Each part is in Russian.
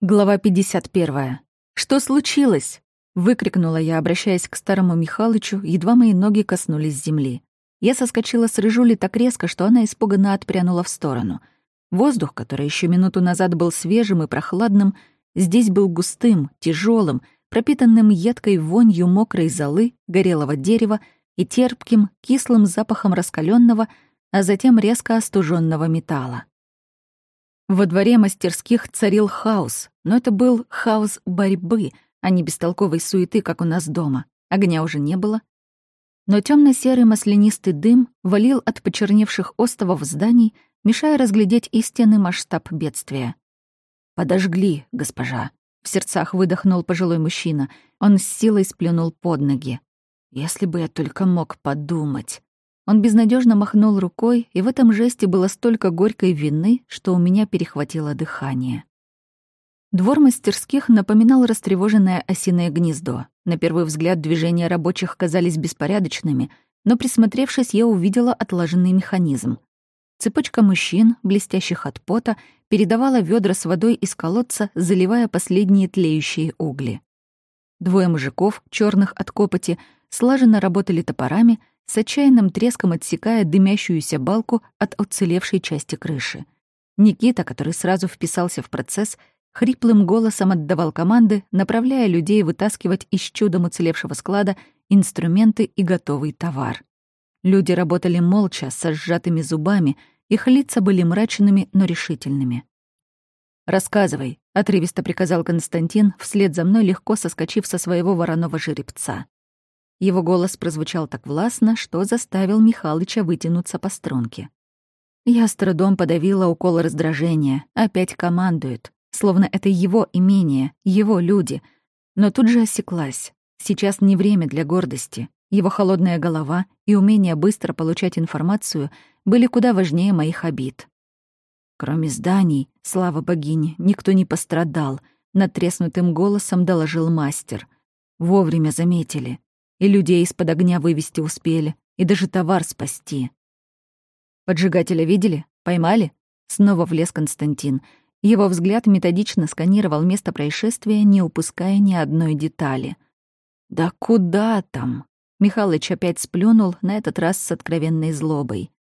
Глава 51. «Что случилось?» — выкрикнула я, обращаясь к старому Михалычу, едва мои ноги коснулись земли. Я соскочила с рыжули так резко, что она испуганно отпрянула в сторону. Воздух, который еще минуту назад был свежим и прохладным, здесь был густым, тяжелым, пропитанным едкой вонью мокрой золы, горелого дерева и терпким, кислым запахом раскаленного, а затем резко остуженного металла. Во дворе мастерских царил хаос, но это был хаос борьбы, а не бестолковой суеты, как у нас дома. Огня уже не было. Но темно серый маслянистый дым валил от почерневших остовов зданий, мешая разглядеть истинный масштаб бедствия. «Подожгли, госпожа», — в сердцах выдохнул пожилой мужчина. Он с силой сплюнул под ноги. «Если бы я только мог подумать». Он безнадежно махнул рукой, и в этом жесте было столько горькой вины, что у меня перехватило дыхание. Двор мастерских напоминал растревоженное осиное гнездо. На первый взгляд движения рабочих казались беспорядочными, но присмотревшись, я увидела отлаженный механизм. Цепочка мужчин, блестящих от пота, передавала ведра с водой из колодца, заливая последние тлеющие угли. Двое мужиков, черных от копоти, слаженно работали топорами, с отчаянным треском отсекая дымящуюся балку от уцелевшей части крыши. Никита, который сразу вписался в процесс, хриплым голосом отдавал команды, направляя людей вытаскивать из чудом уцелевшего склада инструменты и готовый товар. Люди работали молча, со сжатыми зубами, их лица были мрачными, но решительными. «Рассказывай», — отрывисто приказал Константин, вслед за мной легко соскочив со своего вороного жеребца. Его голос прозвучал так властно, что заставил Михалыча вытянуться по струнке. Я с трудом подавила укол раздражения. Опять командует. Словно это его имение, его люди. Но тут же осеклась. Сейчас не время для гордости. Его холодная голова и умение быстро получать информацию были куда важнее моих обид. Кроме зданий, слава богине, никто не пострадал, надтреснутым голосом доложил мастер. Вовремя заметили и людей из-под огня вывести успели, и даже товар спасти. Поджигателя видели? Поймали? Снова влез Константин. Его взгляд методично сканировал место происшествия, не упуская ни одной детали. «Да куда там?» Михалыч опять сплюнул, на этот раз с откровенной злобой.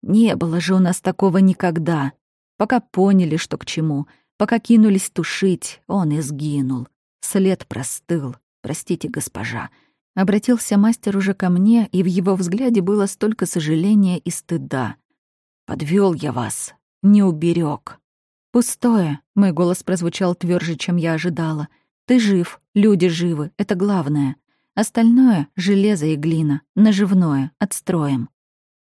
«Не было же у нас такого никогда. Пока поняли, что к чему, пока кинулись тушить, он и сгинул. След простыл. Простите, госпожа. Обратился мастер уже ко мне, и в его взгляде было столько сожаления и стыда. Подвел я вас, не уберег. Пустое, мой голос прозвучал тверже, чем я ожидала. Ты жив, люди живы, это главное. Остальное — железо и глина, наживное, отстроим.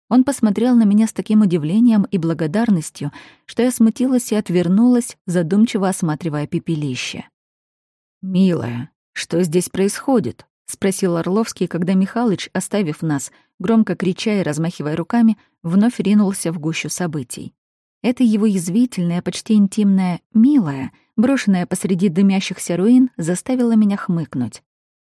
Он посмотрел на меня с таким удивлением и благодарностью, что я смутилась и отвернулась, задумчиво осматривая пепелище. «Милая, что здесь происходит?» — спросил Орловский, когда Михалыч, оставив нас, громко крича и размахивая руками, вновь ринулся в гущу событий. Это его язвительное, почти интимное «милое», брошенное посреди дымящихся руин, заставило меня хмыкнуть.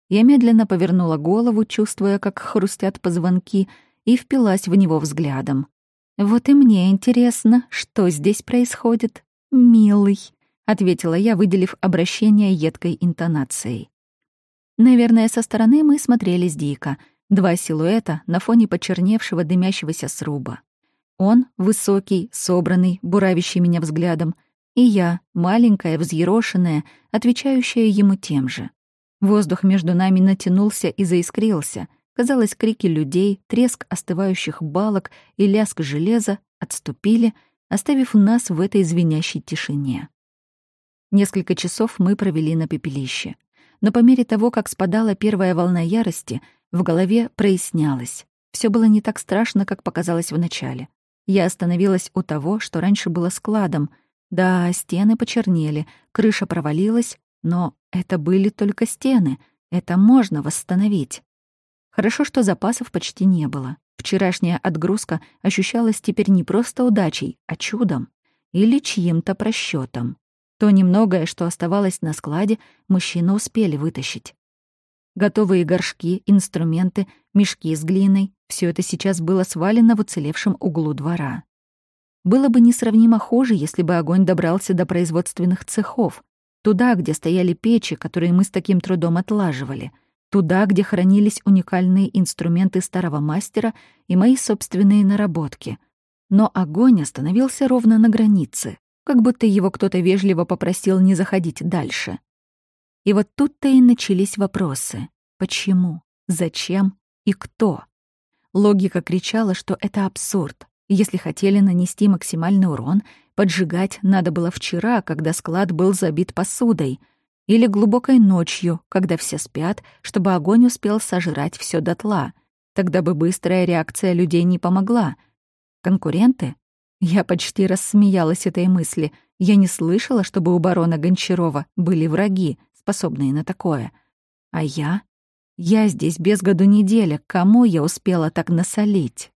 Я медленно повернула голову, чувствуя, как хрустят позвонки, и впилась в него взглядом. «Вот и мне интересно, что здесь происходит, милый», — ответила я, выделив обращение едкой интонацией. Наверное, со стороны мы смотрелись дико. Два силуэта на фоне почерневшего дымящегося сруба. Он, высокий, собранный, буравящий меня взглядом, и я, маленькая, взъерошенная, отвечающая ему тем же. Воздух между нами натянулся и заискрился. Казалось, крики людей, треск остывающих балок и лязг железа отступили, оставив нас в этой звенящей тишине. Несколько часов мы провели на пепелище но по мере того, как спадала первая волна ярости, в голове прояснялось. Все было не так страшно, как показалось вначале. Я остановилась у того, что раньше было складом. Да, стены почернели, крыша провалилась, но это были только стены. Это можно восстановить. Хорошо, что запасов почти не было. Вчерашняя отгрузка ощущалась теперь не просто удачей, а чудом или чьим-то просчетом. То немногое, что оставалось на складе, мужчины успели вытащить. Готовые горшки, инструменты, мешки с глиной — все это сейчас было свалено в уцелевшем углу двора. Было бы несравнимо хуже, если бы огонь добрался до производственных цехов. Туда, где стояли печи, которые мы с таким трудом отлаживали. Туда, где хранились уникальные инструменты старого мастера и мои собственные наработки. Но огонь остановился ровно на границе, как будто его кто-то вежливо попросил не заходить дальше. И вот тут-то и начались вопросы. Почему? Зачем? И кто? Логика кричала, что это абсурд. Если хотели нанести максимальный урон, поджигать надо было вчера, когда склад был забит посудой, или глубокой ночью, когда все спят, чтобы огонь успел сожрать все дотла. Тогда бы быстрая реакция людей не помогла. Конкуренты? Я почти рассмеялась этой мысли. Я не слышала, чтобы у барона Гончарова были враги, способные на такое. А я? Я здесь без году неделя. Кому я успела так насолить?